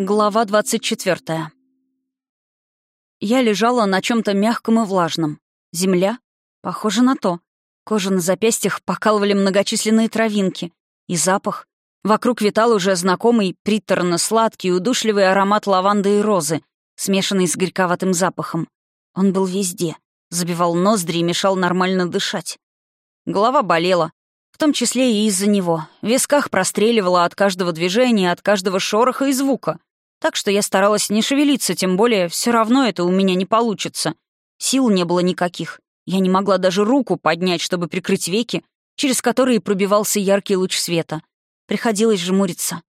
Глава 24. Я лежала на чем то мягком и влажном. Земля? Похоже на то. Кожа на запястьях покалывали многочисленные травинки. И запах. Вокруг витал уже знакомый, приторно-сладкий, удушливый аромат лаванды и розы, смешанный с горьковатым запахом. Он был везде. Забивал ноздри и мешал нормально дышать. Голова болела, в том числе и из-за него. В висках простреливало от каждого движения, от каждого шороха и звука. Так что я старалась не шевелиться, тем более все равно это у меня не получится. Сил не было никаких. Я не могла даже руку поднять, чтобы прикрыть веки, через которые пробивался яркий луч света. Приходилось жмуриться.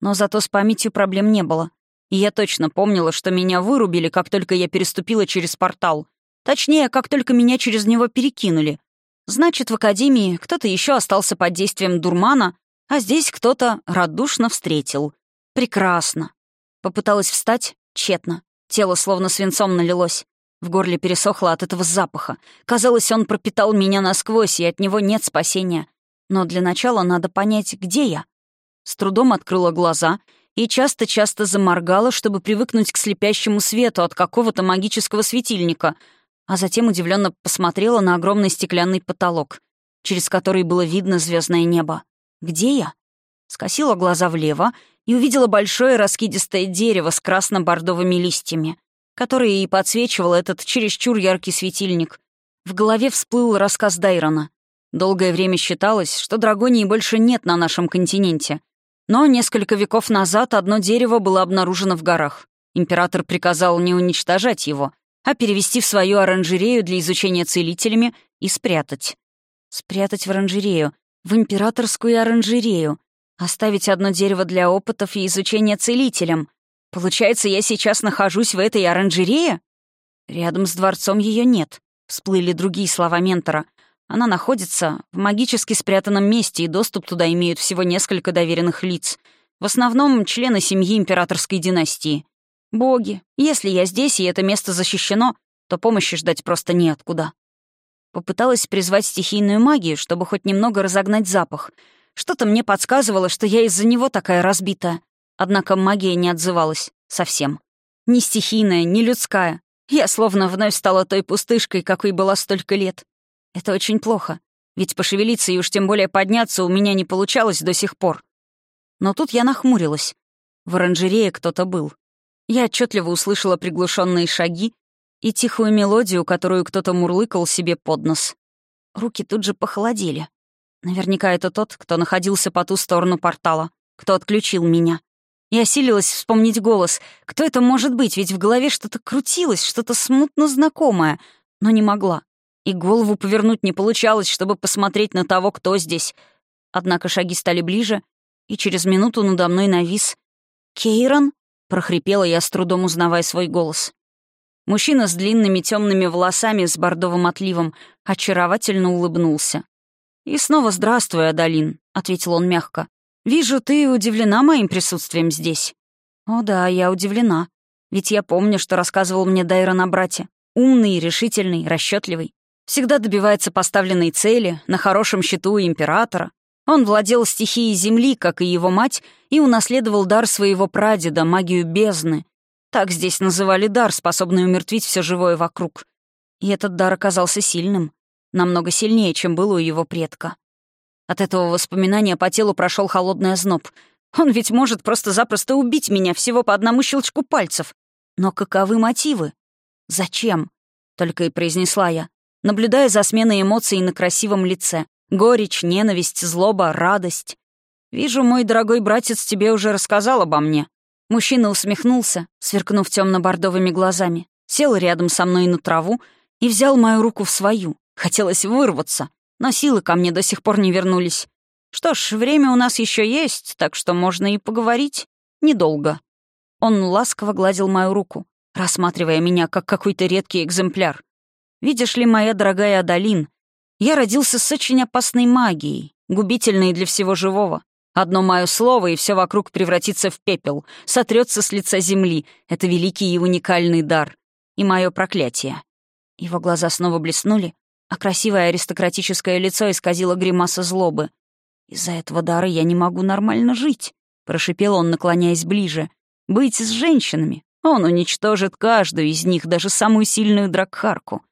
Но зато с памятью проблем не было. И я точно помнила, что меня вырубили, как только я переступила через портал. Точнее, как только меня через него перекинули. Значит, в академии кто-то еще остался под действием дурмана, а здесь кто-то радушно встретил. Прекрасно. Попыталась встать, тщетно. Тело словно свинцом налилось. В горле пересохло от этого запаха. Казалось, он пропитал меня насквозь, и от него нет спасения. Но для начала надо понять, где я. С трудом открыла глаза и часто-часто заморгала, чтобы привыкнуть к слепящему свету от какого-то магического светильника, а затем удивленно посмотрела на огромный стеклянный потолок, через который было видно звездное небо. «Где я?» Скосила глаза влево и увидела большое раскидистое дерево с красно-бордовыми листьями, которое и подсвечивало этот чересчур яркий светильник. В голове всплыл рассказ Дайрона. Долгое время считалось, что драгонии больше нет на нашем континенте. Но несколько веков назад одно дерево было обнаружено в горах. Император приказал не уничтожать его, а перевести в свою оранжерею для изучения целителями и спрятать. Спрятать в оранжерею, в императорскую оранжерею. Оставить одно дерево для опытов и изучения целителям. Получается, я сейчас нахожусь в этой оранжерее? Рядом с дворцом ее нет. Всплыли другие слова ментора. Она находится в магически спрятанном месте, и доступ туда имеют всего несколько доверенных лиц. В основном члены семьи императорской династии. Боги, если я здесь, и это место защищено, то помощи ждать просто неоткуда. Попыталась призвать стихийную магию, чтобы хоть немного разогнать запах — что-то мне подсказывало, что я из-за него такая разбитая. Однако магия не отзывалась. Совсем. Ни стихийная, ни людская. Я словно вновь стала той пустышкой, какой была столько лет. Это очень плохо. Ведь пошевелиться и уж тем более подняться у меня не получалось до сих пор. Но тут я нахмурилась. В оранжерее кто-то был. Я отчетливо услышала приглушенные шаги и тихую мелодию, которую кто-то мурлыкал себе под нос. Руки тут же похолодели. Наверняка это тот, кто находился по ту сторону портала, кто отключил меня. Я осилилась вспомнить голос. Кто это может быть? Ведь в голове что-то крутилось, что-то смутно знакомое, но не могла. И голову повернуть не получалось, чтобы посмотреть на того, кто здесь. Однако шаги стали ближе, и через минуту надо мной навис. «Кейрон?» — прохрипела я, с трудом узнавая свой голос. Мужчина с длинными темными волосами с бордовым отливом очаровательно улыбнулся. «И снова здравствуй, Адалин», — ответил он мягко. «Вижу, ты удивлена моим присутствием здесь». «О да, я удивлена. Ведь я помню, что рассказывал мне Дайрон о брате. Умный, решительный, расчетливый. Всегда добивается поставленной цели, на хорошем счету у императора. Он владел стихией земли, как и его мать, и унаследовал дар своего прадеда, магию бездны. Так здесь называли дар, способный умертвить все живое вокруг. И этот дар оказался сильным намного сильнее, чем было у его предка. От этого воспоминания по телу прошел холодный озноб. Он ведь может просто-запросто убить меня всего по одному щелчку пальцев. Но каковы мотивы? Зачем? Только и произнесла я, наблюдая за сменой эмоций на красивом лице. Горечь, ненависть, злоба, радость. «Вижу, мой дорогой братец тебе уже рассказал обо мне». Мужчина усмехнулся, сверкнув темно бордовыми глазами, сел рядом со мной на траву и взял мою руку в свою. Хотелось вырваться, но силы ко мне до сих пор не вернулись. Что ж, время у нас еще есть, так что можно и поговорить. Недолго. Он ласково гладил мою руку, рассматривая меня как какой-то редкий экземпляр. «Видишь ли, моя дорогая Адалин, я родился с очень опасной магией, губительной для всего живого. Одно мое слово, и все вокруг превратится в пепел, сотрется с лица земли. Это великий и уникальный дар. И мое проклятие». Его глаза снова блеснули, а красивое аристократическое лицо исказило гримаса злобы. «Из-за этого дара я не могу нормально жить», — прошипел он, наклоняясь ближе. Быть с женщинами. Он уничтожит каждую из них, даже самую сильную дракхарку.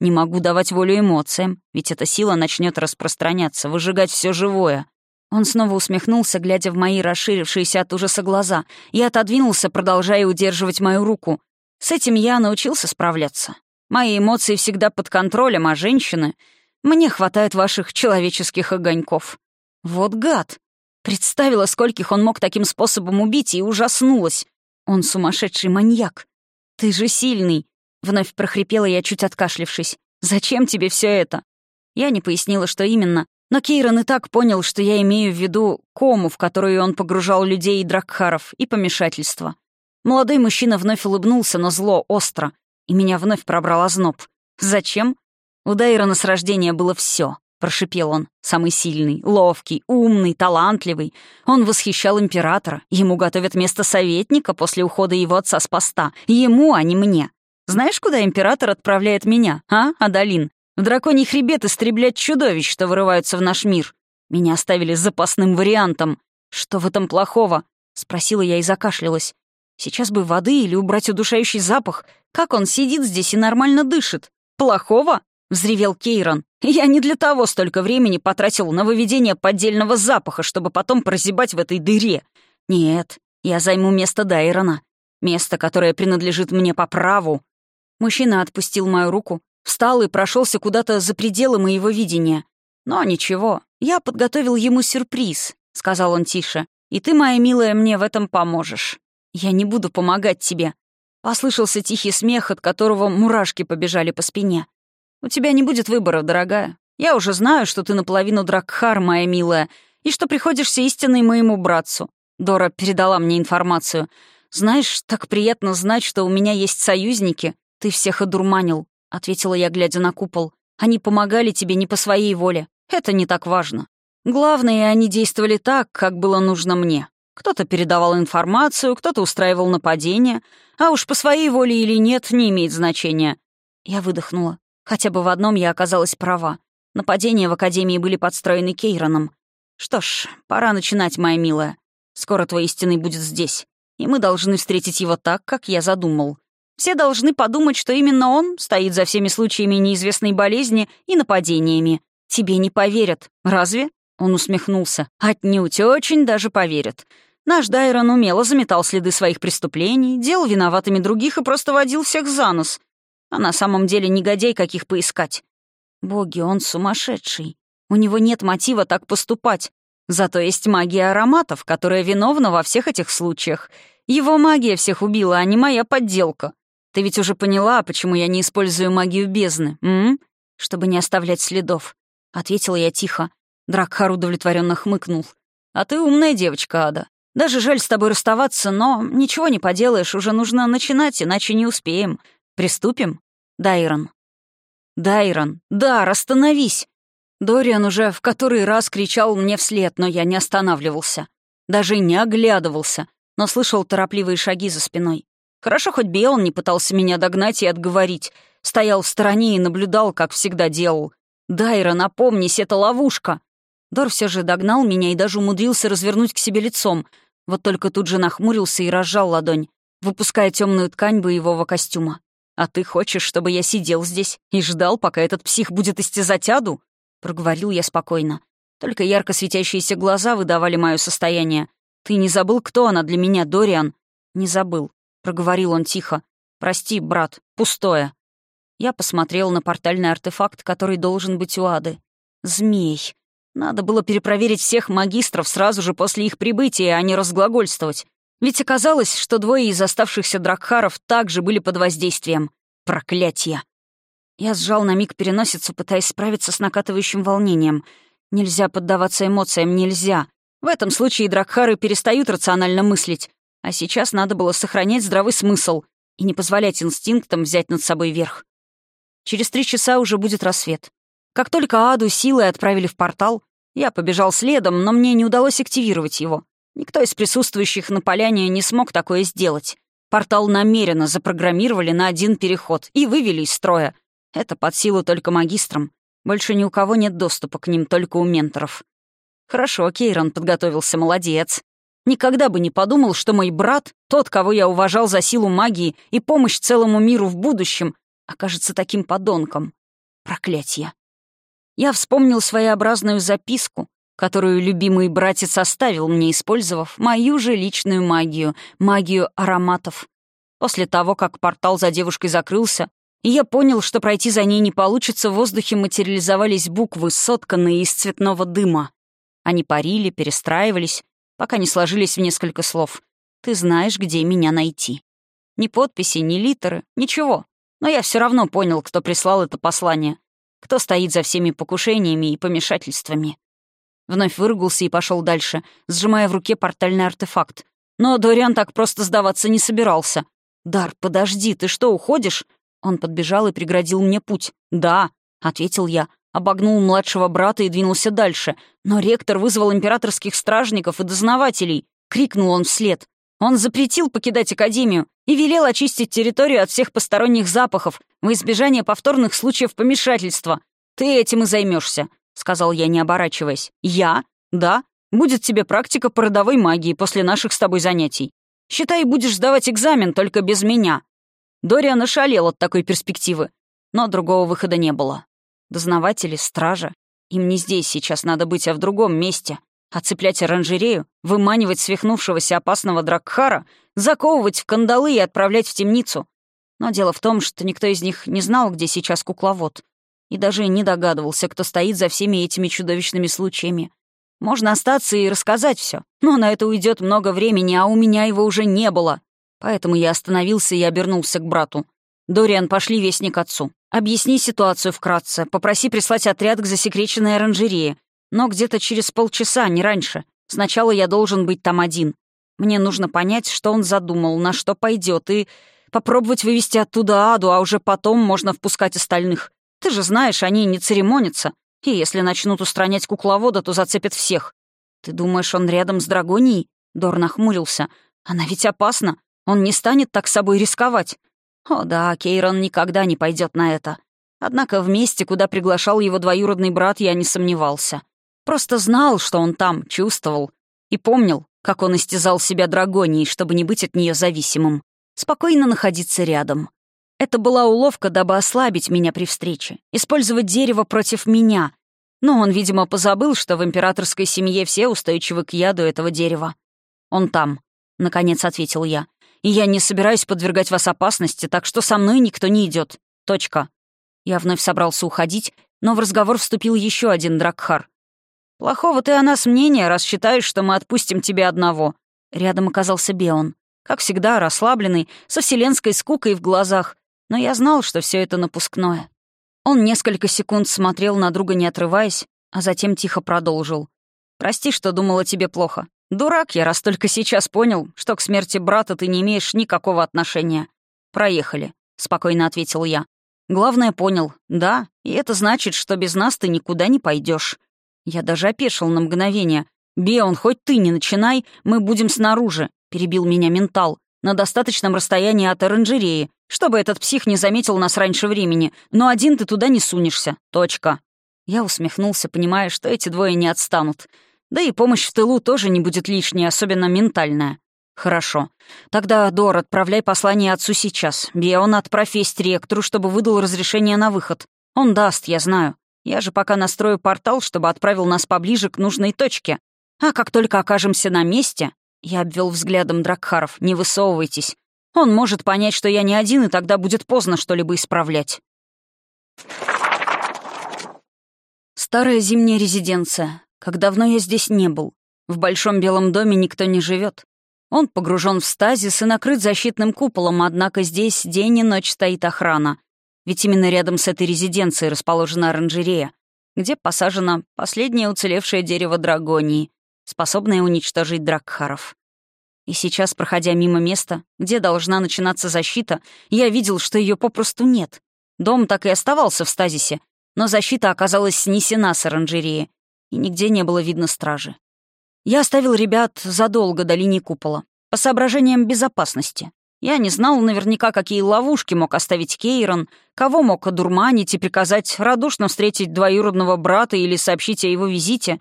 Не могу давать волю эмоциям, ведь эта сила начнет распространяться, выжигать все живое. Он снова усмехнулся, глядя в мои расширившиеся от ужаса глаза, и отодвинулся, продолжая удерживать мою руку. С этим я научился справляться. Мои эмоции всегда под контролем, а женщины... Мне хватает ваших человеческих огоньков. Вот гад! Представила, скольких он мог таким способом убить, и ужаснулась. Он сумасшедший маньяк. Ты же сильный. Вновь прохрипела я, чуть откашлившись. «Зачем тебе все это?» Я не пояснила, что именно, но Кейрон и так понял, что я имею в виду кому, в которую он погружал людей и дракхаров, и помешательство. Молодой мужчина вновь улыбнулся, но зло, остро, и меня вновь пробрал озноб. «Зачем?» У Дайрона с рождения было все, прошипел он. Самый сильный, ловкий, умный, талантливый. Он восхищал императора. Ему готовят место советника после ухода его отца с поста. Ему, а не мне. Знаешь, куда император отправляет меня, а, Адалин? В драконий хребет истреблять чудовищ, что вырываются в наш мир. Меня оставили запасным вариантом. Что в этом плохого? Спросила я и закашлялась. Сейчас бы воды или убрать удушающий запах. Как он сидит здесь и нормально дышит? Плохого? Взревел Кейрон. Я не для того столько времени потратил на выведение поддельного запаха, чтобы потом прозябать в этой дыре. Нет, я займу место Дайрона. Место, которое принадлежит мне по праву. Мужчина отпустил мою руку, встал и прошелся куда-то за пределы моего видения. «Но ничего, я подготовил ему сюрприз», — сказал он тише. «И ты, моя милая, мне в этом поможешь. Я не буду помогать тебе». Послышался тихий смех, от которого мурашки побежали по спине. «У тебя не будет выбора, дорогая. Я уже знаю, что ты наполовину Дракхар, моя милая, и что приходишься истинной моему братцу. Дора передала мне информацию. Знаешь, так приятно знать, что у меня есть союзники, «Ты всех одурманил», — ответила я, глядя на купол. «Они помогали тебе не по своей воле. Это не так важно. Главное, они действовали так, как было нужно мне. Кто-то передавал информацию, кто-то устраивал нападение, а уж по своей воле или нет, не имеет значения». Я выдохнула. Хотя бы в одном я оказалась права. Нападения в Академии были подстроены Кейроном. Что ж, пора начинать, моя милая. Скоро твой истинный будет здесь, и мы должны встретить его так, как я задумал. Все должны подумать, что именно он стоит за всеми случаями неизвестной болезни и нападениями. Тебе не поверят. Разве?» Он усмехнулся. «Отнюдь, очень даже поверят. Наш Дайрон умело заметал следы своих преступлений, делал виноватыми других и просто водил всех за нос. А на самом деле негодяй каких поискать. Боги, он сумасшедший. У него нет мотива так поступать. Зато есть магия ароматов, которая виновна во всех этих случаях. Его магия всех убила, а не моя подделка. Ты ведь уже поняла, почему я не использую магию бездны, м? Чтобы не оставлять следов. Ответила я тихо. Дракхар удовлетворенно хмыкнул. А ты умная девочка, Ада. Даже жаль с тобой расставаться, но ничего не поделаешь, уже нужно начинать, иначе не успеем. Приступим? Дайрон. Дайрон, да, остановись! Дориан уже в который раз кричал мне вслед, но я не останавливался. Даже не оглядывался, но слышал торопливые шаги за спиной. Хорошо, хоть Биэл не пытался меня догнать и отговорить. Стоял в стороне и наблюдал, как всегда делал. «Дайра, напомнись, это ловушка!» Дор все же догнал меня и даже умудрился развернуть к себе лицом. Вот только тут же нахмурился и разжал ладонь, выпуская темную ткань боевого костюма. «А ты хочешь, чтобы я сидел здесь и ждал, пока этот псих будет истязать аду?» Проговорил я спокойно. Только ярко светящиеся глаза выдавали мое состояние. «Ты не забыл, кто она для меня, Дориан?» «Не забыл проговорил он тихо. «Прости, брат, пустое». Я посмотрел на портальный артефакт, который должен быть у Ады. Змей. Надо было перепроверить всех магистров сразу же после их прибытия, а не разглагольствовать. Ведь оказалось, что двое из оставшихся дракхаров также были под воздействием. Проклятье. Я сжал на миг переносицу, пытаясь справиться с накатывающим волнением. Нельзя поддаваться эмоциям, нельзя. В этом случае дракхары перестают рационально мыслить, а сейчас надо было сохранять здравый смысл и не позволять инстинктам взять над собой верх. Через три часа уже будет рассвет. Как только Аду силой отправили в портал, я побежал следом, но мне не удалось активировать его. Никто из присутствующих на поляне не смог такое сделать. Портал намеренно запрограммировали на один переход и вывели из строя. Это под силу только магистрам. Больше ни у кого нет доступа к ним, только у менторов. Хорошо, Кейрон подготовился, молодец. Никогда бы не подумал, что мой брат, тот, кого я уважал за силу магии и помощь целому миру в будущем, окажется таким подонком. Проклятье. Я вспомнил своеобразную записку, которую любимый братец оставил мне, использовав мою же личную магию, магию ароматов. После того, как портал за девушкой закрылся, и я понял, что пройти за ней не получится, в воздухе материализовались буквы, сотканные из цветного дыма. Они парили, перестраивались, пока не сложились в несколько слов. «Ты знаешь, где меня найти». Ни подписи, ни литеры, ничего. Но я все равно понял, кто прислал это послание, кто стоит за всеми покушениями и помешательствами. Вновь выругался и пошел дальше, сжимая в руке портальный артефакт. Но Дориан так просто сдаваться не собирался. «Дар, подожди, ты что, уходишь?» Он подбежал и преградил мне путь. «Да», — ответил я, обогнул младшего брата и двинулся дальше. Но ректор вызвал императорских стражников и дознавателей. Крикнул он вслед. Он запретил покидать Академию и велел очистить территорию от всех посторонних запахов во избежание повторных случаев помешательства. Ты этим и займешься, сказал я, не оборачиваясь. «Я? Да. Будет тебе практика по родовой магии после наших с тобой занятий. Считай, будешь сдавать экзамен, только без меня». Дориан ошалел от такой перспективы, но другого выхода не было. Дознаватели, стража. Им не здесь сейчас надо быть, а в другом месте. Оцеплять оранжерею, выманивать свихнувшегося опасного Дракхара, заковывать в кандалы и отправлять в темницу. Но дело в том, что никто из них не знал, где сейчас кукловод. И даже не догадывался, кто стоит за всеми этими чудовищными случаями. Можно остаться и рассказать все, но на это уйдет много времени, а у меня его уже не было. Поэтому я остановился и обернулся к брату. «Дориан, пошли вестник отцу. Объясни ситуацию вкратце, попроси прислать отряд к засекреченной оранжерее. Но где-то через полчаса, не раньше. Сначала я должен быть там один. Мне нужно понять, что он задумал, на что пойдет, и попробовать вывести оттуда Аду, а уже потом можно впускать остальных. Ты же знаешь, они не церемонятся. И если начнут устранять кукловода, то зацепят всех. Ты думаешь, он рядом с Драгонией? Дор нахмурился. Она ведь опасна. Он не станет так собой рисковать. О да, Кейрон никогда не пойдет на это. Однако в месте, куда приглашал его двоюродный брат, я не сомневался. Просто знал, что он там, чувствовал. И помнил, как он истязал себя драгонией, чтобы не быть от нее зависимым. Спокойно находиться рядом. Это была уловка, дабы ослабить меня при встрече, использовать дерево против меня. Но он, видимо, позабыл, что в императорской семье все устойчивы к яду этого дерева. «Он там», — наконец ответил я и я не собираюсь подвергать вас опасности, так что со мной никто не идет. Точка». Я вновь собрался уходить, но в разговор вступил еще один Дракхар. «Плохого ты о нас мнения, раз считаешь, что мы отпустим тебя одного». Рядом оказался Беон. Как всегда, расслабленный, со вселенской скукой в глазах. Но я знал, что все это напускное. Он несколько секунд смотрел на друга, не отрываясь, а затем тихо продолжил. «Прости, что думала тебе плохо. «Дурак я, раз только сейчас понял, что к смерти брата ты не имеешь никакого отношения. Проехали», — спокойно ответил я. «Главное, понял. Да, и это значит, что без нас ты никуда не пойдешь. Я даже опешил на мгновение. «Беон, хоть ты не начинай, мы будем снаружи», — перебил меня ментал, «на достаточном расстоянии от оранжереи, чтобы этот псих не заметил нас раньше времени, но один ты туда не сунешься. Точка». Я усмехнулся, понимая, что эти двое не отстанут. Да и помощь в тылу тоже не будет лишней, особенно ментальная. Хорошо. Тогда, Дор, отправляй послание отцу сейчас. Бион отправь весть ректору, чтобы выдал разрешение на выход. Он даст, я знаю. Я же пока настрою портал, чтобы отправил нас поближе к нужной точке. А как только окажемся на месте... Я обвел взглядом Дракхаров. Не высовывайтесь. Он может понять, что я не один, и тогда будет поздно что-либо исправлять. Старая зимняя резиденция. Как давно я здесь не был. В большом белом доме никто не живет. Он погружен в стазис и накрыт защитным куполом, однако здесь день и ночь стоит охрана. Ведь именно рядом с этой резиденцией расположена оранжерея, где посажено последнее уцелевшее дерево драгонии, способное уничтожить дракхаров. И сейчас, проходя мимо места, где должна начинаться защита, я видел, что ее попросту нет. Дом так и оставался в стазисе, но защита оказалась снесена с оранжереи, и нигде не было видно стражи. Я оставил ребят задолго до линии купола, по соображениям безопасности. Я не знал наверняка, какие ловушки мог оставить Кейрон, кого мог одурманить и приказать радушно встретить двоюродного брата или сообщить о его визите.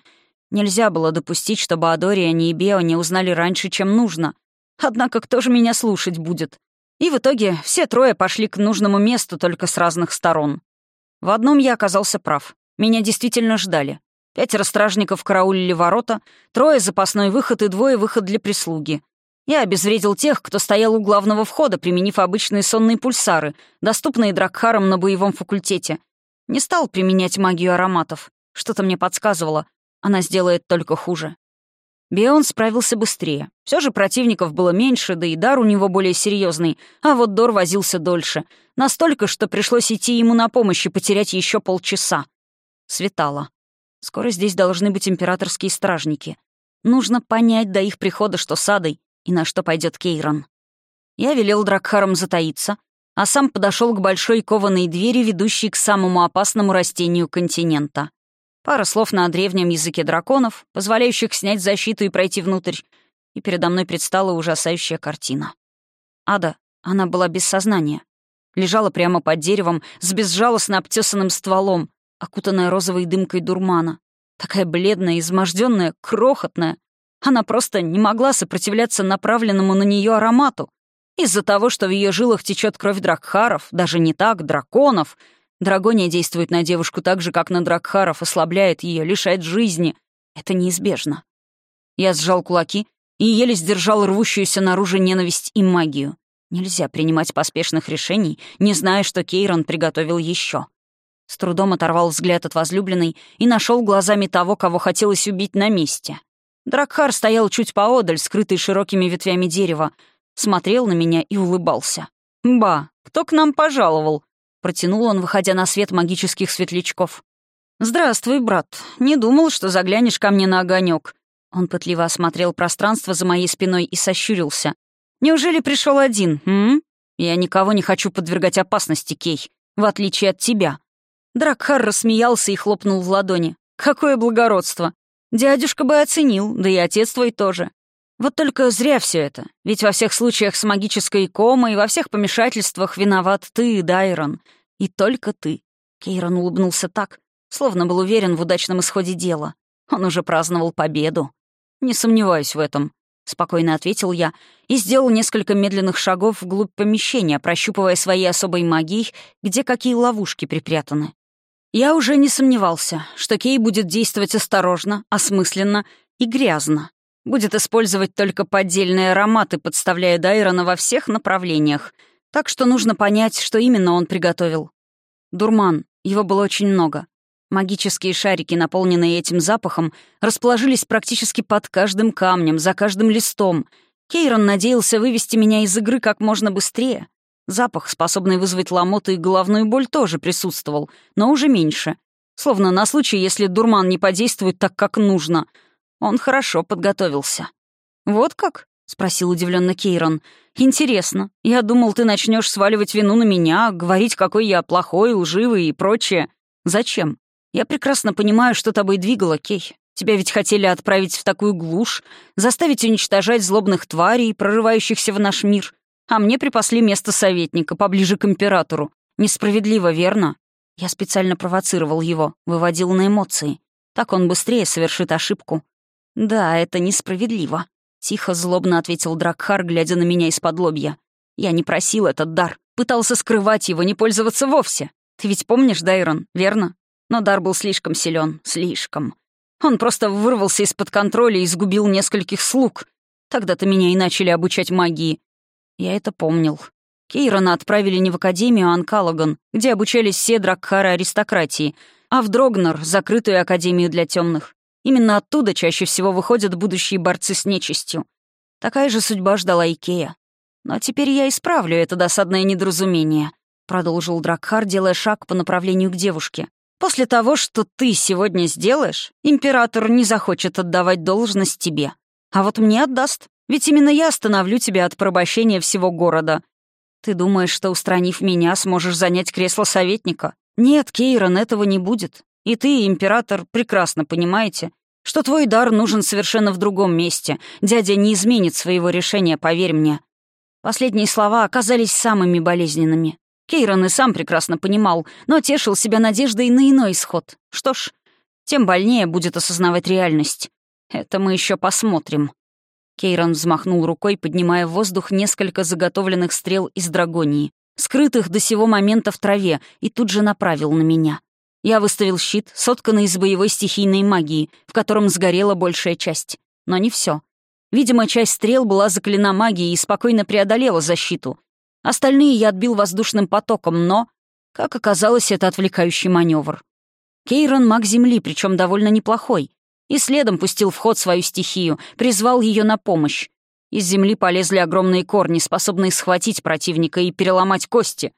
Нельзя было допустить, чтобы Адориане и Бео не узнали раньше, чем нужно. Однако кто же меня слушать будет? И в итоге все трое пошли к нужному месту только с разных сторон. В одном я оказался прав. Меня действительно ждали. Пятеро стражников караулили ворота, трое — запасной выход и двое — выход для прислуги. Я обезвредил тех, кто стоял у главного входа, применив обычные сонные пульсары, доступные Дракхарам на боевом факультете. Не стал применять магию ароматов. Что-то мне подсказывало. Она сделает только хуже. Бион справился быстрее. Все же противников было меньше, да и дар у него более серьезный, а вот Дор возился дольше. Настолько, что пришлось идти ему на помощь и потерять еще полчаса. Светало. Скоро здесь должны быть императорские стражники. Нужно понять до их прихода, что с и на что пойдет Кейрон. Я велел Дракхарам затаиться, а сам подошел к большой кованой двери, ведущей к самому опасному растению континента. Пара слов на древнем языке драконов, позволяющих снять защиту и пройти внутрь, и передо мной предстала ужасающая картина. Ада, она была без сознания. Лежала прямо под деревом с безжалостно обтесанным стволом, окутанная розовой дымкой дурмана. Такая бледная, изможденная, крохотная. Она просто не могла сопротивляться направленному на нее аромату. Из-за того, что в ее жилах течет кровь дракхаров, даже не так, драконов. Драгония действует на девушку так же, как на дракхаров, ослабляет ее, лишает жизни. Это неизбежно. Я сжал кулаки и еле сдержал рвущуюся наружу ненависть и магию. Нельзя принимать поспешных решений, не зная, что Кейрон приготовил еще. С трудом оторвал взгляд от возлюбленной и нашел глазами того, кого хотелось убить на месте. Дракхар стоял чуть поодаль, скрытый широкими ветвями дерева, смотрел на меня и улыбался. «Ба, кто к нам пожаловал?» — протянул он, выходя на свет магических светлячков. «Здравствуй, брат. Не думал, что заглянешь ко мне на огонек. Он пытливо осмотрел пространство за моей спиной и сощурился. «Неужели пришел один, м? Я никого не хочу подвергать опасности, Кей, в отличие от тебя. Дракхар рассмеялся и хлопнул в ладони. «Какое благородство! Дядюшка бы оценил, да и отец твой тоже. Вот только зря все это, ведь во всех случаях с магической комой во всех помешательствах виноват ты, Дайрон. И только ты». Кейрон улыбнулся так, словно был уверен в удачном исходе дела. Он уже праздновал победу. «Не сомневаюсь в этом», — спокойно ответил я и сделал несколько медленных шагов вглубь помещения, прощупывая своей особой магией, где какие ловушки припрятаны. Я уже не сомневался, что Кей будет действовать осторожно, осмысленно и грязно. Будет использовать только поддельные ароматы, подставляя Дайрона во всех направлениях. Так что нужно понять, что именно он приготовил. Дурман. Его было очень много. Магические шарики, наполненные этим запахом, расположились практически под каждым камнем, за каждым листом. Кейрон надеялся вывести меня из игры как можно быстрее. Запах, способный вызвать ломоту и головную боль, тоже присутствовал, но уже меньше. Словно на случай, если дурман не подействует так, как нужно. Он хорошо подготовился. «Вот как?» — спросил удивленно Кейрон. «Интересно. Я думал, ты начнешь сваливать вину на меня, говорить, какой я плохой, лживый и прочее. Зачем? Я прекрасно понимаю, что тобой двигало, Кей. Тебя ведь хотели отправить в такую глушь, заставить уничтожать злобных тварей, прорывающихся в наш мир. А мне припасли место советника, поближе к императору. Несправедливо, верно? Я специально провоцировал его, выводил на эмоции. Так он быстрее совершит ошибку. «Да, это несправедливо», — тихо, злобно ответил Дракхар, глядя на меня из-под лобья. «Я не просил этот дар, пытался скрывать его, не пользоваться вовсе. Ты ведь помнишь, Дайрон, верно? Но дар был слишком силен, слишком. Он просто вырвался из-под контроля и сгубил нескольких слуг. Тогда-то меня и начали обучать магии. Я это помнил. Кейрона отправили не в Академию Анкалаган, где обучались все дракхары аристократии, а в Дрогнер, закрытую Академию для темных. Именно оттуда чаще всего выходят будущие борцы с нечистью. Такая же судьба ждала Икея. Но теперь я исправлю это досадное недоразумение, продолжил Дракхар, делая шаг по направлению к девушке. После того, что ты сегодня сделаешь, император не захочет отдавать должность тебе. А вот мне отдаст. Ведь именно я остановлю тебя от порабощения всего города. Ты думаешь, что, устранив меня, сможешь занять кресло советника? Нет, Кейрон, этого не будет. И ты, император, прекрасно понимаете, что твой дар нужен совершенно в другом месте. Дядя не изменит своего решения, поверь мне. Последние слова оказались самыми болезненными. Кейрон и сам прекрасно понимал, но тешил себя надеждой на иной исход. Что ж, тем больнее будет осознавать реальность. Это мы еще посмотрим. Кейрон взмахнул рукой, поднимая в воздух несколько заготовленных стрел из драгонии, скрытых до сего момента в траве, и тут же направил на меня. Я выставил щит, сотканный из боевой стихийной магии, в котором сгорела большая часть. Но не все. Видимо, часть стрел была заклена магией и спокойно преодолела защиту. Остальные я отбил воздушным потоком, но, как оказалось, это отвлекающий маневр. Кейрон — маг Земли, причем довольно неплохой и следом пустил в ход свою стихию, призвал ее на помощь. Из земли полезли огромные корни, способные схватить противника и переломать кости.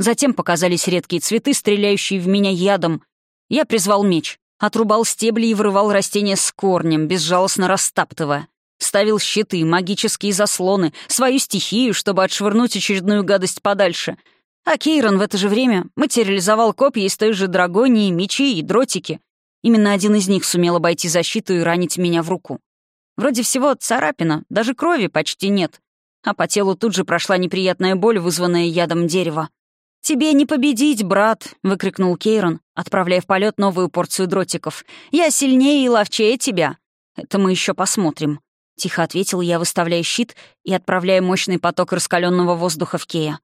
Затем показались редкие цветы, стреляющие в меня ядом. Я призвал меч, отрубал стебли и вырывал растения с корнем, безжалостно растаптывая. Ставил щиты, магические заслоны, свою стихию, чтобы отшвырнуть очередную гадость подальше. А Кейрон в это же время материализовал копья из той же драгонии, мечи и дротики. Именно один из них сумел обойти защиту и ранить меня в руку. Вроде всего царапина, даже крови почти нет. А по телу тут же прошла неприятная боль, вызванная ядом дерева. «Тебе не победить, брат!» — выкрикнул Кейрон, отправляя в полет новую порцию дротиков. «Я сильнее и ловчее тебя!» «Это мы еще посмотрим», — тихо ответил я, выставляя щит и отправляя мощный поток раскаленного воздуха в Кея.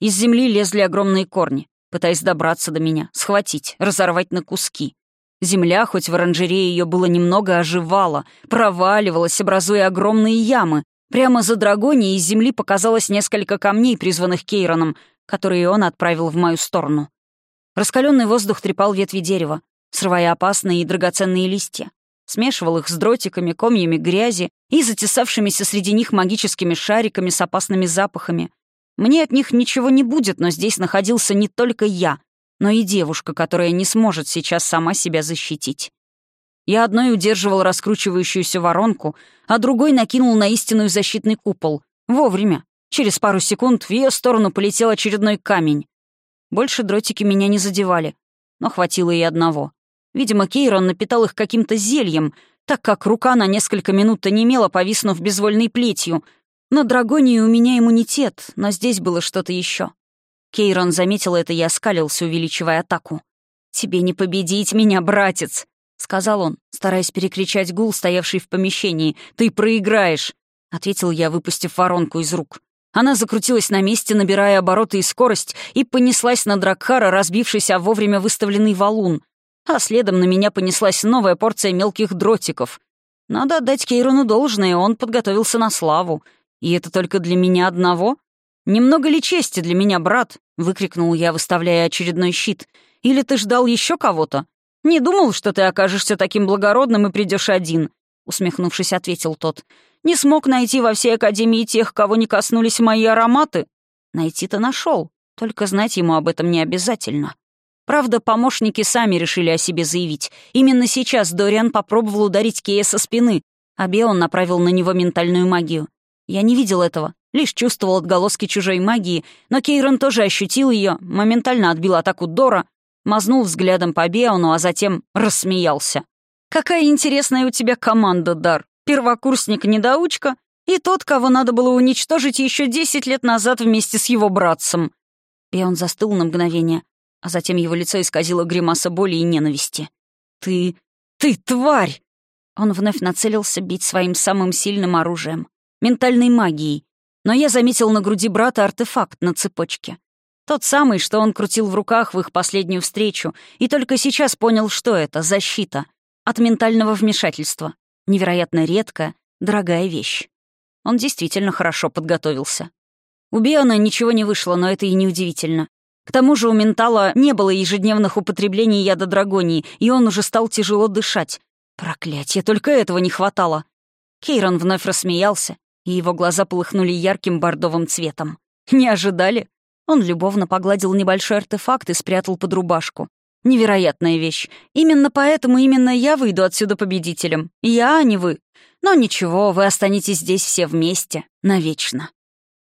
Из земли лезли огромные корни, пытаясь добраться до меня, схватить, разорвать на куски. Земля, хоть в оранжерее ее было немного, оживала, проваливалась, образуя огромные ямы. Прямо за драгонией из земли показалось несколько камней, призванных Кейроном, которые он отправил в мою сторону. Раскаленный воздух трепал ветви дерева, срывая опасные и драгоценные листья. Смешивал их с дротиками, комьями грязи и затесавшимися среди них магическими шариками с опасными запахами. Мне от них ничего не будет, но здесь находился не только я, но и девушка, которая не сможет сейчас сама себя защитить. Я одной удерживал раскручивающуюся воронку, а другой накинул на истинную защитный купол. Вовремя. Через пару секунд в ее сторону полетел очередной камень. Больше дротики меня не задевали, но хватило и одного. Видимо, Кейрон напитал их каким-то зельем, так как рука на несколько минут онемела, повиснув безвольной плетью. На драгонии у меня иммунитет, но здесь было что-то еще. Кейрон заметил это и оскалился, увеличивая атаку. «Тебе не победить меня, братец!» — сказал он, стараясь перекричать гул, стоявший в помещении. «Ты проиграешь!» — ответил я, выпустив воронку из рук. Она закрутилась на месте, набирая обороты и скорость, и понеслась на Дракхара, разбившись о вовремя выставленный валун. А следом на меня понеслась новая порция мелких дротиков. Надо отдать Кейрону должное, он подготовился на славу. И это только для меня одного? «Немного ли чести для меня, брат?» — выкрикнул я, выставляя очередной щит. «Или ты ждал еще кого-то? Не думал, что ты окажешься таким благородным и придешь один», — усмехнувшись, ответил тот. «Не смог найти во всей Академии тех, кого не коснулись мои ароматы?» «Найти-то нашел, только знать ему об этом не обязательно». Правда, помощники сами решили о себе заявить. Именно сейчас Дориан попробовал ударить Кея со спины, а Беон направил на него ментальную магию. Я не видел этого, Лишь чувствовал отголоски чужой магии, но Кейрон тоже ощутил ее, моментально отбил атаку Дора, мазнул взглядом по Беону, а затем рассмеялся. «Какая интересная у тебя команда, Дар. Первокурсник-недоучка и тот, кого надо было уничтожить еще десять лет назад вместе с его братцем». Беон застыл на мгновение, а затем его лицо исказило гримаса боли и ненависти. «Ты... ты тварь!» Он вновь нацелился бить своим самым сильным оружием — ментальной магией, но я заметил на груди брата артефакт на цепочке. Тот самый, что он крутил в руках в их последнюю встречу, и только сейчас понял, что это — защита. От ментального вмешательства. Невероятно редкая, дорогая вещь. Он действительно хорошо подготовился. У Биона ничего не вышло, но это и не удивительно. К тому же у ментала не было ежедневных употреблений яда драгонии, и он уже стал тяжело дышать. Проклятие, только этого не хватало. Кейрон вновь рассмеялся, и его глаза полыхнули ярким бордовым цветом. «Не ожидали?» Он любовно погладил небольшой артефакт и спрятал под рубашку. «Невероятная вещь. Именно поэтому именно я выйду отсюда победителем. Я, а не вы. Но ничего, вы останетесь здесь все вместе. Навечно».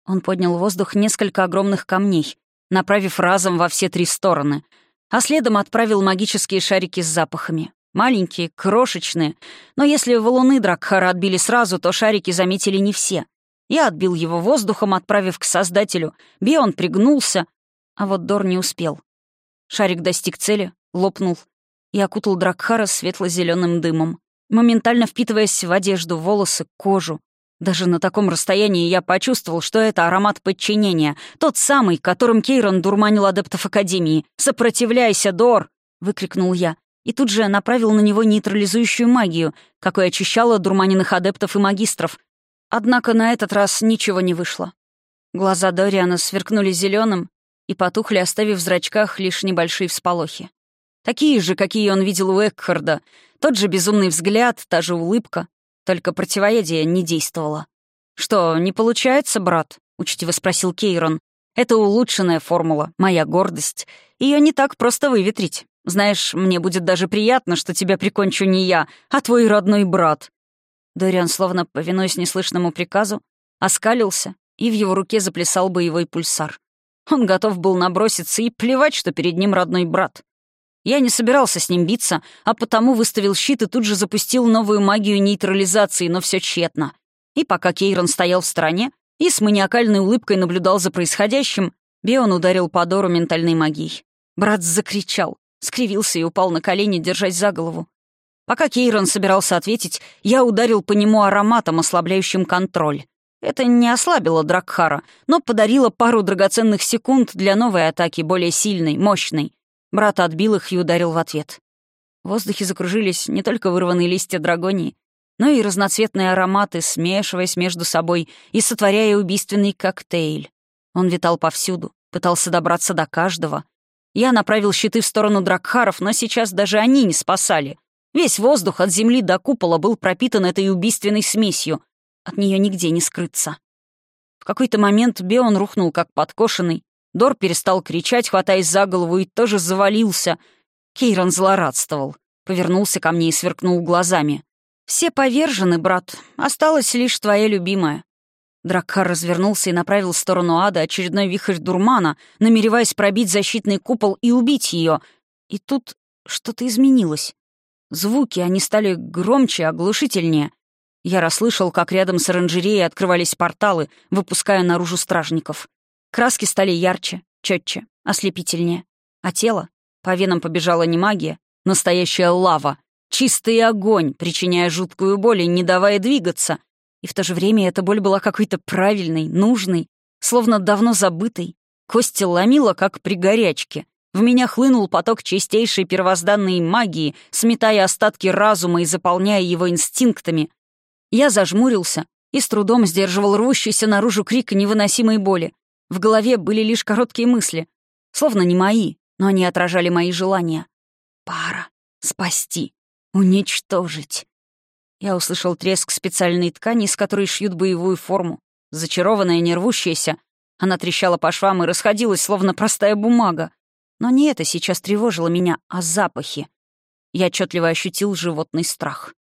Он поднял в воздух несколько огромных камней, направив разом во все три стороны, а следом отправил магические шарики с запахами. Маленькие, крошечные. Но если валуны Дракхара отбили сразу, то шарики заметили не все. Я отбил его воздухом, отправив к Создателю. Бион пригнулся, а вот Дор не успел. Шарик достиг цели, лопнул. и окутал Дракхара светло-зеленым дымом, моментально впитываясь в одежду, волосы, кожу. Даже на таком расстоянии я почувствовал, что это аромат подчинения, тот самый, которым Кейрон дурманил адептов Академии. «Сопротивляйся, Дор!» — выкрикнул я, и тут же направил на него нейтрализующую магию, какой очищала дурманенных адептов и магистров. Однако на этот раз ничего не вышло. Глаза Дориана сверкнули зеленым и потухли, оставив в зрачках лишь небольшие всполохи. Такие же, какие он видел у Экхарда. Тот же безумный взгляд, та же улыбка. Только противоядие не действовало. «Что, не получается, брат?» — учтиво спросил Кейрон. «Это улучшенная формула, моя гордость. Ее не так просто выветрить. Знаешь, мне будет даже приятно, что тебя прикончу не я, а твой родной брат». Дориан, словно повинуясь неслышному приказу, оскалился, и в его руке заплясал боевой пульсар. Он готов был наброситься и плевать, что перед ним родной брат. Я не собирался с ним биться, а потому выставил щит и тут же запустил новую магию нейтрализации, но все тщетно. И пока Кейрон стоял в стороне и с маниакальной улыбкой наблюдал за происходящим, Бион ударил по Дору ментальной магией. Брат закричал, скривился и упал на колени, держась за голову. Пока Кейрон собирался ответить, я ударил по нему ароматом, ослабляющим контроль. Это не ослабило Дракхара, но подарило пару драгоценных секунд для новой атаки, более сильной, мощной. Брат отбил их и ударил в ответ. В воздухе закружились не только вырванные листья драгонии, но и разноцветные ароматы, смешиваясь между собой и сотворяя убийственный коктейль. Он витал повсюду, пытался добраться до каждого. Я направил щиты в сторону Дракхаров, но сейчас даже они не спасали. Весь воздух от земли до купола был пропитан этой убийственной смесью, от нее нигде не скрыться. В какой-то момент Беон рухнул как подкошенный. Дор перестал кричать, хватаясь за голову, и тоже завалился. Кейрон злорадствовал. Повернулся ко мне и сверкнул глазами. «Все повержены, брат. Осталась лишь твоя любимая». Дракхар развернулся и направил в сторону ада очередной вихрь дурмана, намереваясь пробить защитный купол и убить ее. И тут что-то изменилось. Звуки, они стали громче, оглушительнее. Я расслышал, как рядом с оранжереей открывались порталы, выпуская наружу стражников. Краски стали ярче, четче, ослепительнее. А тело? По венам побежала не магия, настоящая лава. Чистый огонь, причиняя жуткую боль и не давая двигаться. И в то же время эта боль была какой-то правильной, нужной, словно давно забытой. Кости ломило, как при горячке. В меня хлынул поток чистейшей первозданной магии, сметая остатки разума и заполняя его инстинктами. Я зажмурился и с трудом сдерживал рвущийся наружу крик невыносимой боли. В голове были лишь короткие мысли, словно не мои, но они отражали мои желания. Пара. Спасти. Уничтожить. Я услышал треск специальной ткани, из которой шьют боевую форму. Зачарованная, не рвущаяся, она трещала по швам и расходилась, словно простая бумага. Но не это сейчас тревожило меня, а запахи. Я отчетливо ощутил животный страх.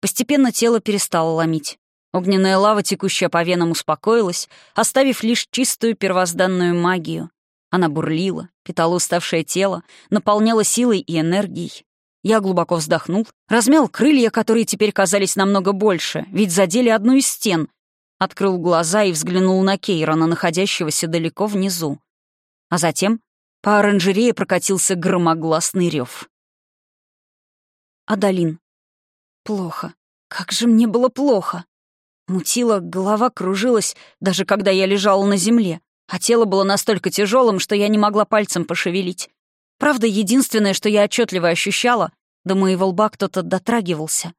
Постепенно тело перестало ломить. Огненная лава, текущая по венам, успокоилась, оставив лишь чистую первозданную магию. Она бурлила, питала уставшее тело, наполняла силой и энергией. Я глубоко вздохнул, размял крылья, которые теперь казались намного больше, ведь задели одну из стен. Открыл глаза и взглянул на Кейрона, находящегося далеко внизу. А затем по оранжерее прокатился громогласный рев. Адалин. Плохо. Как же мне было плохо. Мутила, голова кружилась, даже когда я лежала на земле, а тело было настолько тяжелым, что я не могла пальцем пошевелить. Правда, единственное, что я отчетливо ощущала, до моего лба кто-то дотрагивался.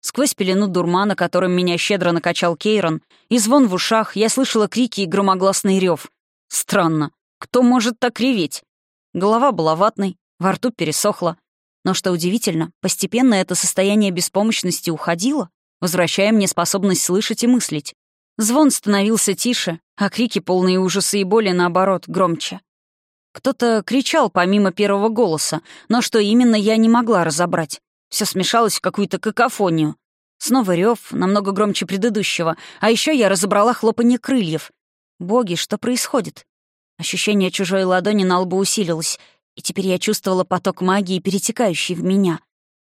Сквозь пелену дурмана, которым меня щедро накачал Кейрон, и звон в ушах, я слышала крики и громогласный рев. Странно, кто может так реветь? Голова была ватной, во рту пересохла, но что удивительно, постепенно это состояние беспомощности уходило, возвращая мне способность слышать и мыслить. Звон становился тише, а крики, полные ужаса и боли, наоборот, громче. Кто-то кричал помимо первого голоса, но что именно, я не могла разобрать. Все смешалось в какую-то какофонию. Снова рев, намного громче предыдущего, а еще я разобрала хлопанье крыльев. Боги, что происходит? Ощущение чужой ладони на лбу усилилось, и теперь я чувствовала поток магии, перетекающий в меня.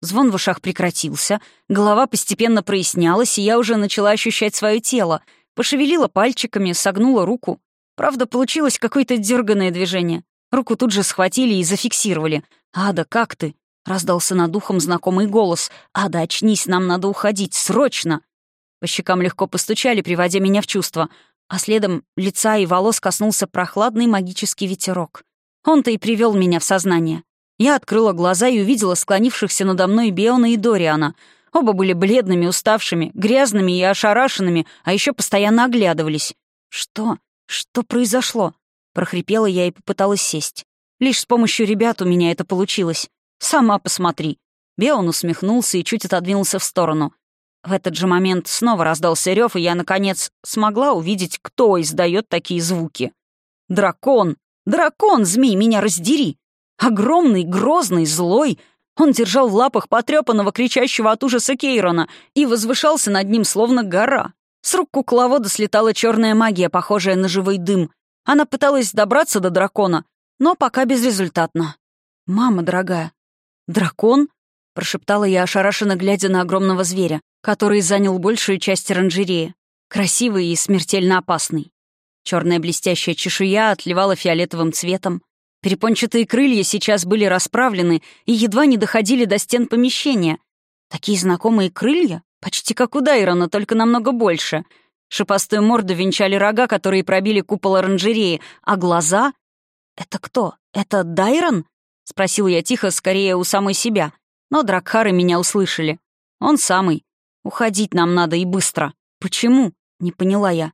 Звон в ушах прекратился, голова постепенно прояснялась, и я уже начала ощущать свое тело. Пошевелила пальчиками, согнула руку. Правда, получилось какое-то дерганное движение. Руку тут же схватили и зафиксировали. «Ада, как ты?» — раздался над ухом знакомый голос. «Ада, очнись, нам надо уходить, срочно!» По щекам легко постучали, приводя меня в чувство, а следом лица и волос коснулся прохладный магический ветерок. Он-то и привел меня в сознание. Я открыла глаза и увидела склонившихся надо мной Беона и Дориана. Оба были бледными, уставшими, грязными и ошарашенными, а еще постоянно оглядывались. «Что? Что произошло?» — прохрипела я и попыталась сесть. Лишь с помощью ребят у меня это получилось. Сама посмотри». Беон усмехнулся и чуть отодвинулся в сторону. В этот же момент снова раздался рев, и я, наконец, смогла увидеть, кто издает такие звуки. «Дракон! Дракон, змей, меня раздери!» Огромный, грозный, злой. Он держал в лапах потрепанного, кричащего от ужаса Кейрона и возвышался над ним, словно гора. С рук кукловода слетала черная магия, похожая на живой дым. Она пыталась добраться до дракона, но пока безрезультатно. «Мама дорогая, дракон?» — прошептала я, ошарашенно глядя на огромного зверя, который занял большую часть оранжереи. Красивый и смертельно опасный. Черная блестящая чешуя отливала фиолетовым цветом. Перепончатые крылья сейчас были расправлены и едва не доходили до стен помещения. Такие знакомые крылья, почти как у Дайрона, только намного больше. Шипастую морду венчали рога, которые пробили купол оранжереи, а глаза «Это кто? Это Дайрон?» — спросил я тихо, скорее у самой себя. Но Дракхары меня услышали. «Он самый. Уходить нам надо и быстро. Почему?» — не поняла я.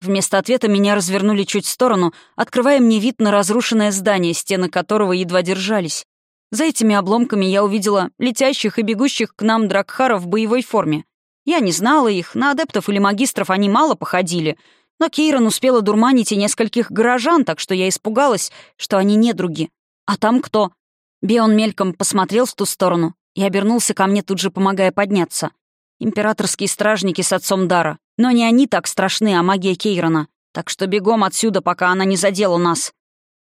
Вместо ответа меня развернули чуть в сторону, открывая мне вид на разрушенное здание, стены которого едва держались. За этими обломками я увидела летящих и бегущих к нам Дракхаров в боевой форме. Я не знала их, на адептов или магистров они мало походили — но Кейрон успела дурманить и нескольких горожан, так что я испугалась, что они недруги. А там кто? Беон мельком посмотрел в ту сторону и обернулся ко мне, тут же помогая подняться. Императорские стражники с отцом Дара. Но не они так страшны, а магия Кейрона. Так что бегом отсюда, пока она не задела нас.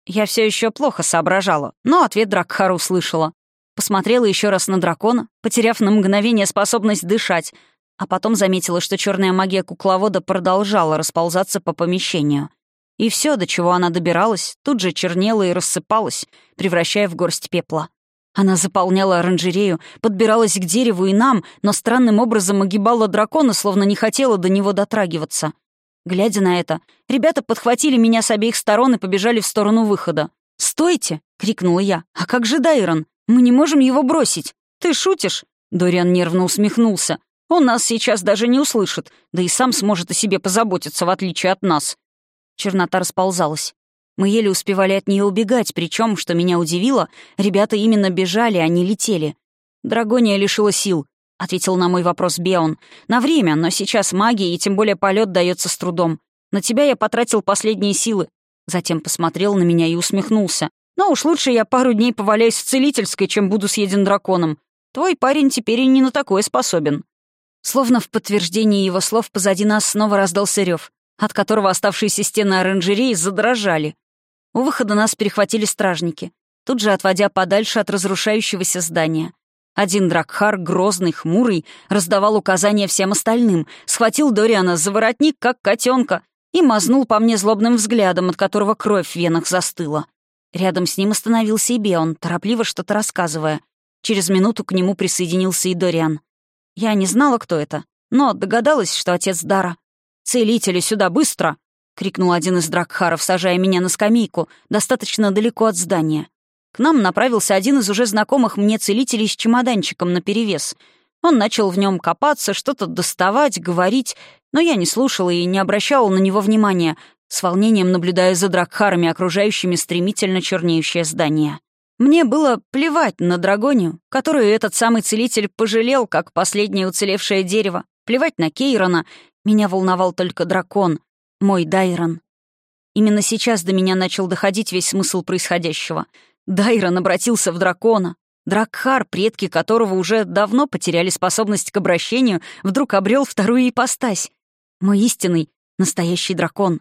Я все еще плохо соображала, но ответ Дракхар услышала. Посмотрела еще раз на дракона, потеряв на мгновение способность дышать, а потом заметила, что черная магия кукловода продолжала расползаться по помещению. И все, до чего она добиралась, тут же чернело и рассыпалось, превращая в горсть пепла. Она заполняла оранжерею, подбиралась к дереву и нам, но странным образом огибала дракона, словно не хотела до него дотрагиваться. Глядя на это, ребята подхватили меня с обеих сторон и побежали в сторону выхода. «Стойте!» — крикнула я. «А как же Дайрон? Мы не можем его бросить!» «Ты шутишь?» Дориан нервно усмехнулся. Он нас сейчас даже не услышит, да и сам сможет о себе позаботиться, в отличие от нас». Чернота расползалась. Мы еле успевали от нее убегать, причем, что меня удивило, ребята именно бежали, а не летели. «Драгония лишила сил», — ответил на мой вопрос Беон. «На время, но сейчас магия и тем более полет дается с трудом. На тебя я потратил последние силы». Затем посмотрел на меня и усмехнулся. «Но уж лучше я пару дней поваляюсь в целительской, чем буду съеден драконом. Твой парень теперь и не на такое способен». Словно в подтверждение его слов позади нас снова раздался рев, от которого оставшиеся стены оранжереи задрожали. У выхода нас перехватили стражники, тут же отводя подальше от разрушающегося здания. Один Дракхар, грозный, хмурый, раздавал указания всем остальным, схватил Дориана за воротник, как котенка, и мазнул по мне злобным взглядом, от которого кровь в венах застыла. Рядом с ним остановился и Беон, торопливо что-то рассказывая. Через минуту к нему присоединился и Дориан. Я не знала, кто это, но догадалась, что отец Дара. «Целители, сюда, быстро!» — крикнул один из дракхаров, сажая меня на скамейку, достаточно далеко от здания. К нам направился один из уже знакомых мне целителей с чемоданчиком наперевес. Он начал в нем копаться, что-то доставать, говорить, но я не слушала и не обращала на него внимания, с волнением наблюдая за дракхарами, окружающими стремительно чернеющее здание. Мне было плевать на драгонию, которую этот самый целитель пожалел, как последнее уцелевшее дерево. Плевать на Кейрона. Меня волновал только дракон, мой Дайрон. Именно сейчас до меня начал доходить весь смысл происходящего. Дайрон обратился в дракона. Дракхар, предки которого уже давно потеряли способность к обращению, вдруг обрел вторую ипостась. Мой истинный, настоящий дракон.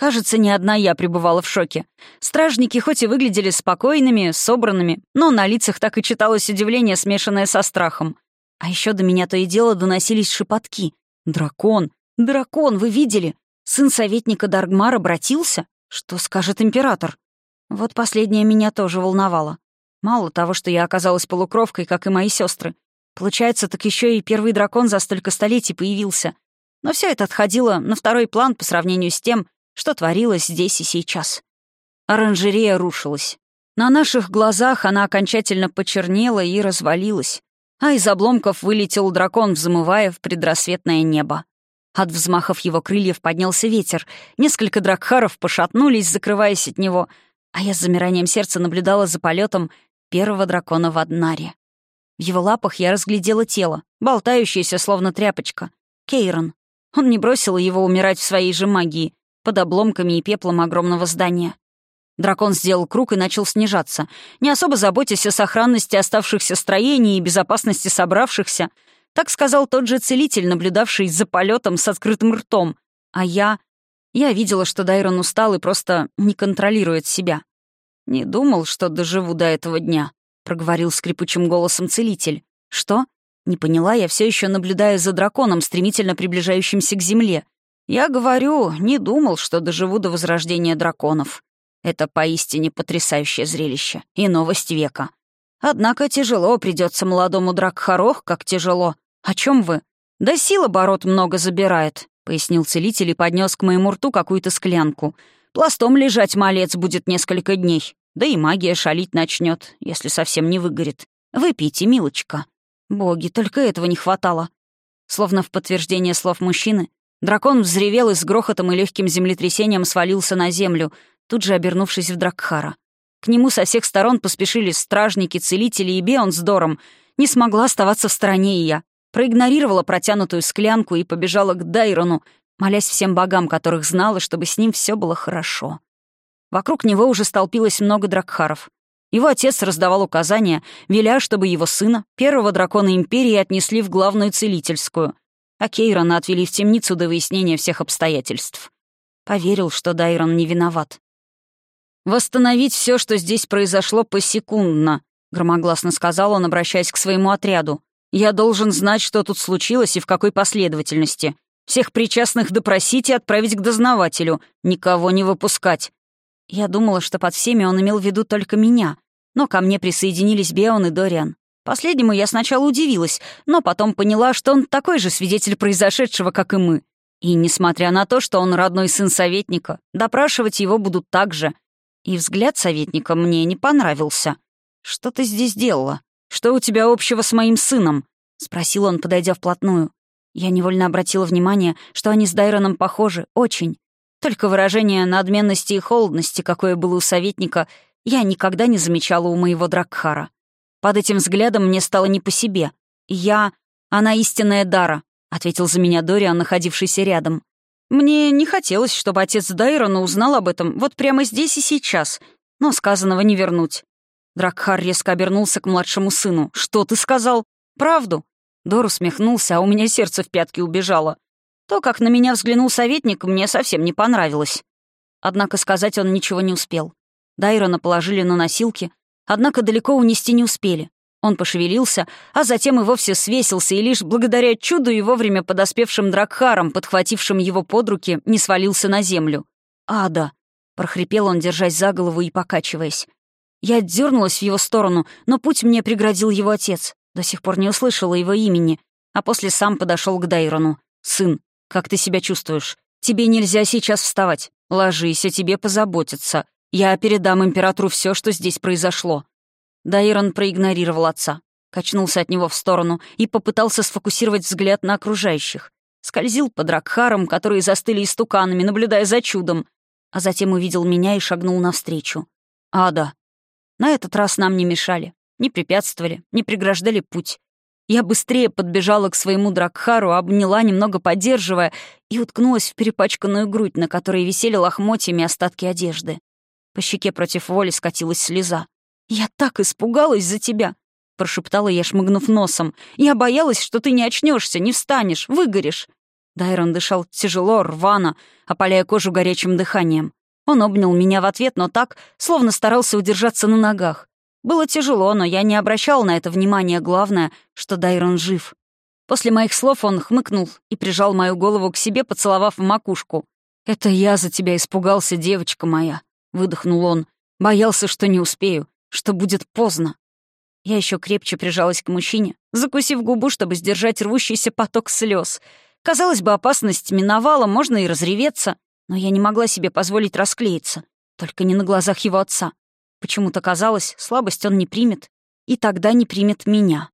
Кажется, не одна я пребывала в шоке. Стражники хоть и выглядели спокойными, собранными, но на лицах так и читалось удивление, смешанное со страхом. А еще до меня то и дело доносились шепотки. «Дракон! Дракон! Вы видели? Сын советника Даргмар обратился? Что скажет император?» Вот последнее меня тоже волновало. Мало того, что я оказалась полукровкой, как и мои сестры. Получается, так еще и первый дракон за столько столетий появился. Но все это отходило на второй план по сравнению с тем, что творилось здесь и сейчас. Оранжерея рушилась. На наших глазах она окончательно почернела и развалилась, а из обломков вылетел дракон, взмывая в предрассветное небо. От взмахов его крыльев поднялся ветер, несколько дракхаров пошатнулись, закрываясь от него, а я с замиранием сердца наблюдала за полетом первого дракона в Аднаре. В его лапах я разглядела тело, болтающееся, словно тряпочка. Кейрон. Он не бросил его умирать в своей же магии, под обломками и пеплом огромного здания. Дракон сделал круг и начал снижаться, не особо заботясь о сохранности оставшихся строений и безопасности собравшихся. Так сказал тот же целитель, наблюдавший за полетом с открытым ртом. А я... Я видела, что Дайрон устал и просто не контролирует себя. «Не думал, что доживу до этого дня», — проговорил скрипучим голосом целитель. «Что?» Не поняла я, все еще наблюдая за драконом, стремительно приближающимся к земле. Я говорю, не думал, что доживу до возрождения драконов. Это поистине потрясающее зрелище и новость века. Однако тяжело придется молодому Дракхарох, как тяжело. О чем вы? Да сила бород много забирает, пояснил целитель и поднес к моему рту какую-то склянку. Пластом лежать малец будет несколько дней. Да и магия шалить начнет, если совсем не выгорит. Выпейте, милочка. Боги, только этого не хватало. Словно в подтверждение слов мужчины, дракон взревел и с грохотом и легким землетрясением свалился на землю, тут же обернувшись в Дракхара. К нему со всех сторон поспешили стражники, целители и Беон с Дором. Не смогла оставаться в стороне и я. Проигнорировала протянутую склянку и побежала к Дайрону, молясь всем богам, которых знала, чтобы с ним все было хорошо. Вокруг него уже столпилось много дракхаров. Его отец раздавал указания, веля, чтобы его сына, первого дракона Империи, отнесли в главную целительскую, а Кейрона отвели в темницу до выяснения всех обстоятельств. Поверил, что Дайрон не виноват. «Восстановить все, что здесь произошло, посекундно», — громогласно сказал он, обращаясь к своему отряду. «Я должен знать, что тут случилось и в какой последовательности. Всех причастных допросить и отправить к дознавателю. Никого не выпускать. Я думала, что под всеми он имел в виду только меня, но ко мне присоединились Беон и Дориан. Последнему я сначала удивилась, но потом поняла, что он такой же свидетель произошедшего, как и мы. И несмотря на то, что он родной сын советника, допрашивать его будут так же. И взгляд советника мне не понравился. «Что ты здесь делала? Что у тебя общего с моим сыном?» — спросил он, подойдя вплотную. Я невольно обратила внимание, что они с Дайроном похожи, очень. Только выражение надменности и холодности, какое было у советника, я никогда не замечала у моего Дракхара. Под этим взглядом мне стало не по себе. «Я... Она истинная Дара», — ответил за меня Дориан, находившийся рядом. «Мне не хотелось, чтобы отец Дайрона узнал об этом вот прямо здесь и сейчас, но сказанного не вернуть». Дракхар резко обернулся к младшему сыну. «Что ты сказал? Правду?» Дор усмехнулся, а у меня сердце в пятки убежало. То, как на меня взглянул советник, мне совсем не понравилось. Однако сказать он ничего не успел. Дайрона положили на носилки, однако далеко унести не успели. Он пошевелился, а затем и вовсе свесился, и лишь благодаря чуду и вовремя подоспевшим дракхарам, подхватившим его под руки, не свалился на землю. «Ада!» — прохрипел он, держась за голову и покачиваясь. Я дернулась в его сторону, но путь мне преградил его отец. До сих пор не услышала его имени, а после сам подошел к Дайрону. «Сын, «Как ты себя чувствуешь? Тебе нельзя сейчас вставать. Ложись, о тебе позаботятся. Я передам императору все, что здесь произошло». Дайрон проигнорировал отца, качнулся от него в сторону и попытался сфокусировать взгляд на окружающих. Скользил под Ракхаром, которые застыли истуканами, наблюдая за чудом, а затем увидел меня и шагнул навстречу. «Ада». На этот раз нам не мешали, не препятствовали, не преграждали путь. Я быстрее подбежала к своему Дракхару, обняла, немного поддерживая, и уткнулась в перепачканную грудь, на которой висели лохмотьями остатки одежды. По щеке против воли скатилась слеза. «Я так испугалась за тебя!» — прошептала я, шмыгнув носом. «Я боялась, что ты не очнешься, не встанешь, выгоришь!» Дайрон дышал тяжело, рвано, опаляя кожу горячим дыханием. Он обнял меня в ответ, но так, словно старался удержаться на ногах. Было тяжело, но я не обращал на это внимания. Главное, что Дайрон жив. После моих слов он хмыкнул и прижал мою голову к себе, поцеловав в макушку. «Это я за тебя испугался, девочка моя», — выдохнул он. «Боялся, что не успею. что будет поздно. Я еще крепче прижалась к мужчине, закусив губу, чтобы сдержать рвущийся поток слез. Казалось бы, опасность миновала, можно и разреветься, но я не могла себе позволить расклеиться, только не на глазах его отца. Почему-то казалось, слабость он не примет, и тогда не примет меня.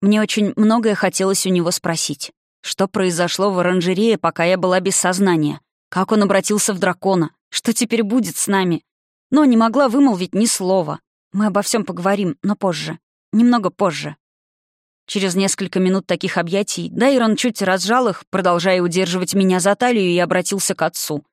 Мне очень многое хотелось у него спросить. Что произошло в оранжерее, пока я была без сознания? Как он обратился в дракона? Что теперь будет с нами? Но не могла вымолвить ни слова. Мы обо всем поговорим, но позже. Немного позже. Через несколько минут таких объятий Дайрон чуть разжал их, продолжая удерживать меня за талию, и обратился к отцу.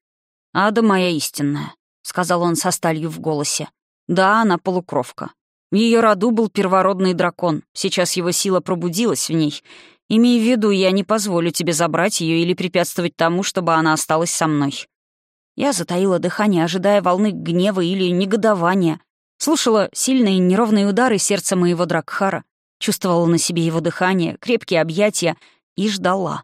«Ада моя истинная», — сказал он со сталью в голосе. «Да, она полукровка. В ее роду был первородный дракон. Сейчас его сила пробудилась в ней. Имей в виду, я не позволю тебе забрать ее или препятствовать тому, чтобы она осталась со мной». Я затаила дыхание, ожидая волны гнева или негодования. Слушала сильные неровные удары сердца моего Дракхара, чувствовала на себе его дыхание, крепкие объятия и ждала.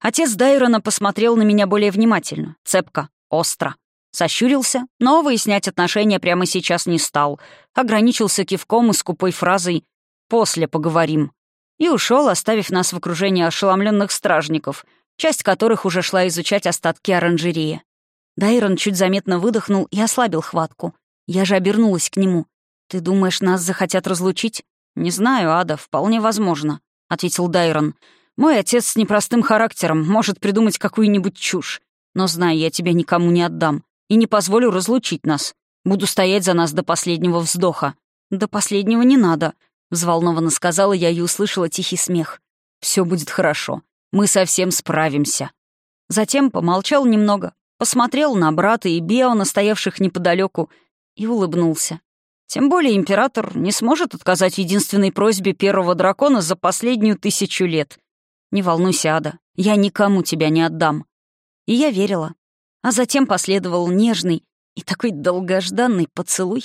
Отец Дайрона посмотрел на меня более внимательно, цепко, остро. Сощурился, но выяснять отношения прямо сейчас не стал. Ограничился кивком и скупой фразой «после поговорим». И ушел, оставив нас в окружении ошеломленных стражников, часть которых уже шла изучать остатки оранжереи. Дайрон чуть заметно выдохнул и ослабил хватку. Я же обернулась к нему. «Ты думаешь, нас захотят разлучить?» «Не знаю, Ада, вполне возможно», — ответил Дайрон. «Мой отец с непростым характером может придумать какую-нибудь чушь. Но знай, я тебя никому не отдам и не позволю разлучить нас. Буду стоять за нас до последнего вздоха». «До последнего не надо», — взволнованно сказала я и услышала тихий смех. Все будет хорошо. Мы совсем справимся». Затем помолчал немного, посмотрел на брата и Беона, стоявших неподалеку, и улыбнулся. Тем более император не сможет отказать единственной просьбе первого дракона за последнюю тысячу лет. Не волнуйся, Ада, я никому тебя не отдам. И я верила. А затем последовал нежный и такой долгожданный поцелуй.